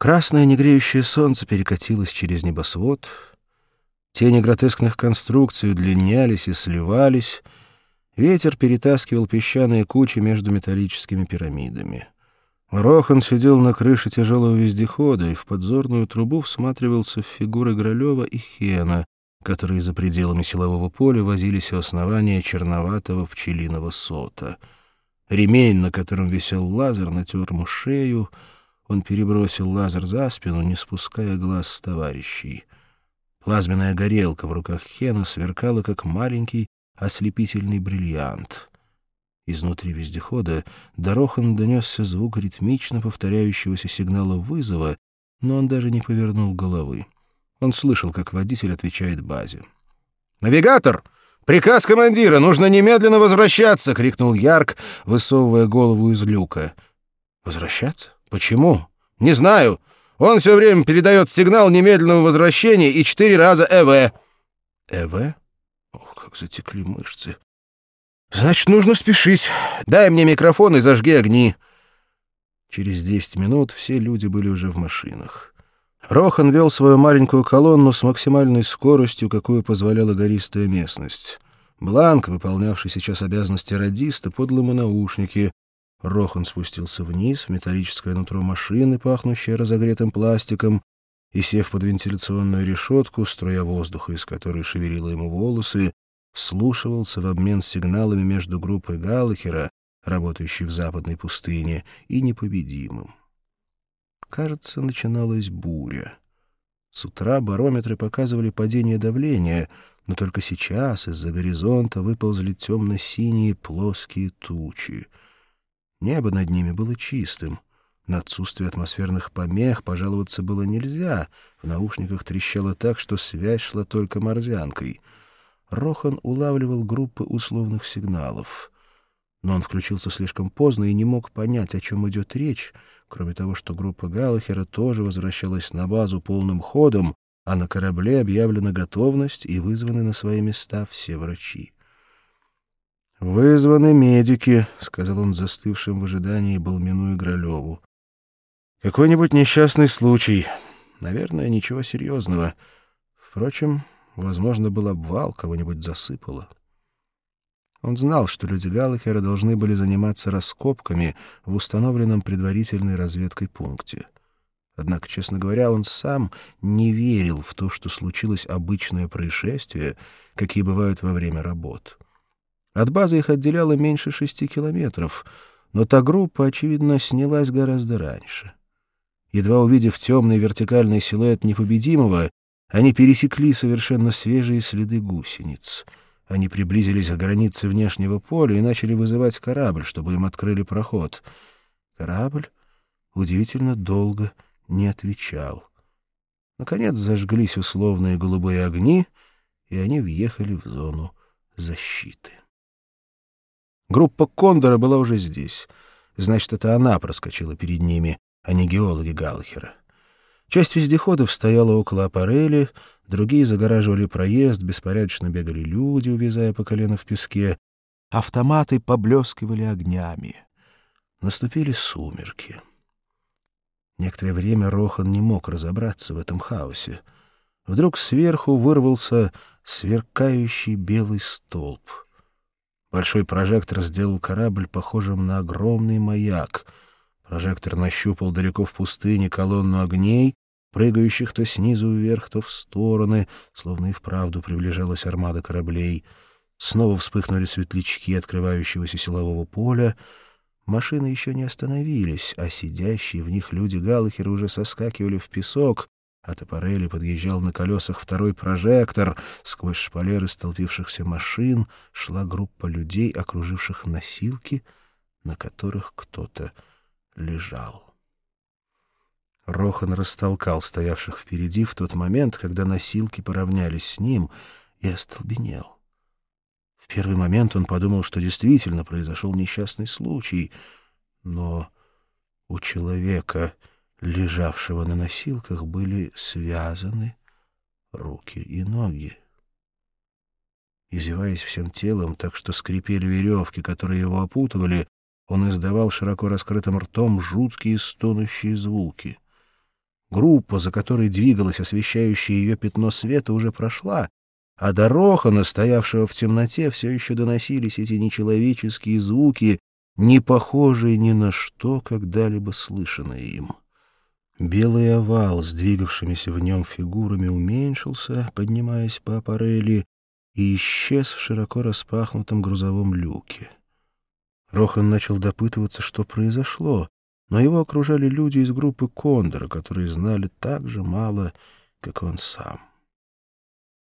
Красное негреющее солнце перекатилось через небосвод. Тени гротескных конструкций удлинялись и сливались. Ветер перетаскивал песчаные кучи между металлическими пирамидами. Рохан сидел на крыше тяжелого вездехода и в подзорную трубу всматривался в фигуры Гролева и Хена, которые за пределами силового поля возились у основания черноватого пчелиного сота. Ремень, на котором висел лазер, натер ему шею. Он перебросил лазер за спину, не спуская глаз с товарищей. Плазменная горелка в руках Хена сверкала, как маленький ослепительный бриллиант. Изнутри вездехода до Рохан донесся звук ритмично повторяющегося сигнала вызова, но он даже не повернул головы. Он слышал, как водитель отвечает базе. «Навигатор! Приказ командира! Нужно немедленно возвращаться!» — крикнул Ярк, высовывая голову из люка. «Возвращаться? Почему?» «Не знаю. Он все время передает сигнал немедленного возвращения и четыре раза ЭВ». «ЭВ? Ох, как затекли мышцы. «Значит, нужно спешить. Дай мне микрофон и зажги огни». Через десять минут все люди были уже в машинах. Рохан вел свою маленькую колонну с максимальной скоростью, какую позволяла гористая местность. Бланк, выполнявший сейчас обязанности радиста, подал ему наушники. Рохан спустился вниз в металлическое нутро машины, пахнущее разогретым пластиком, и, сев под вентиляционную решетку, струя воздуха, из которой шевелила ему волосы, вслушивался в обмен сигналами между группой Галлахера, работающей в западной пустыне, и непобедимым. Кажется, начиналась буря. С утра барометры показывали падение давления, но только сейчас из-за горизонта выползли темно-синие плоские тучи. Небо над ними было чистым. На отсутствие атмосферных помех пожаловаться было нельзя. В наушниках трещало так, что связь шла только морзянкой — Рохан улавливал группы условных сигналов. Но он включился слишком поздно и не мог понять, о чем идет речь, кроме того, что группа Галлахера тоже возвращалась на базу полным ходом, а на корабле объявлена готовность и вызваны на свои места все врачи. «Вызваны медики», — сказал он застывшим в ожидании Балмину и Гролеву. «Какой-нибудь несчастный случай. Наверное, ничего серьезного. Впрочем, Возможно, был обвал, кого-нибудь засыпало. Он знал, что люди Галлахера должны были заниматься раскопками в установленном предварительной разведкой пункте. Однако, честно говоря, он сам не верил в то, что случилось обычное происшествие, какие бывают во время работ. От базы их отделяло меньше шести километров, но та группа, очевидно, снялась гораздо раньше. Едва увидев темный вертикальный силуэт непобедимого, они пересекли совершенно свежие следы гусениц. Они приблизились к границе внешнего поля и начали вызывать корабль, чтобы им открыли проход. Корабль удивительно долго не отвечал. Наконец зажглись условные голубые огни, и они въехали в зону защиты. Группа Кондора была уже здесь. Значит, это она проскочила перед ними, а не геологи Галлахера. Часть вездеходов стояла около аппарели, другие загораживали проезд, беспорядочно бегали люди, увязая по колено в песке. Автоматы поблескивали огнями. Наступили сумерки. Некоторое время Рохан не мог разобраться в этом хаосе. Вдруг сверху вырвался сверкающий белый столб. Большой прожектор сделал корабль похожим на огромный маяк. Прожектор нащупал далеко в пустыне колонну огней, прыгающих то снизу вверх, то в стороны, словно и вправду приближалась армада кораблей. Снова вспыхнули светлячки открывающегося силового поля. Машины еще не остановились, а сидящие в них люди Галлахера уже соскакивали в песок, от аппарели подъезжал на колесах второй прожектор. Сквозь шпалеры столпившихся машин шла группа людей, окруживших носилки, на которых кто-то лежал. Рохан растолкал стоявших впереди в тот момент, когда носилки поравнялись с ним, и остолбенел. В первый момент он подумал, что действительно произошел несчастный случай, но у человека, лежавшего на носилках, были связаны руки и ноги. Изеваясь всем телом, так что скрипели веревки, которые его опутывали, он издавал широко раскрытым ртом жуткие стонущие звуки — Группа, за которой двигалось освещающее ее пятно света, уже прошла, а до Рохана, стоявшего в темноте, все еще доносились эти нечеловеческие звуки, не похожие ни на что, когда-либо слышанное им. Белый овал с двигавшимися в нем фигурами уменьшился, поднимаясь по аппарели, и исчез в широко распахнутом грузовом люке. Рохан начал допытываться, что произошло, но его окружали люди из группы Кондора, которые знали так же мало, как он сам.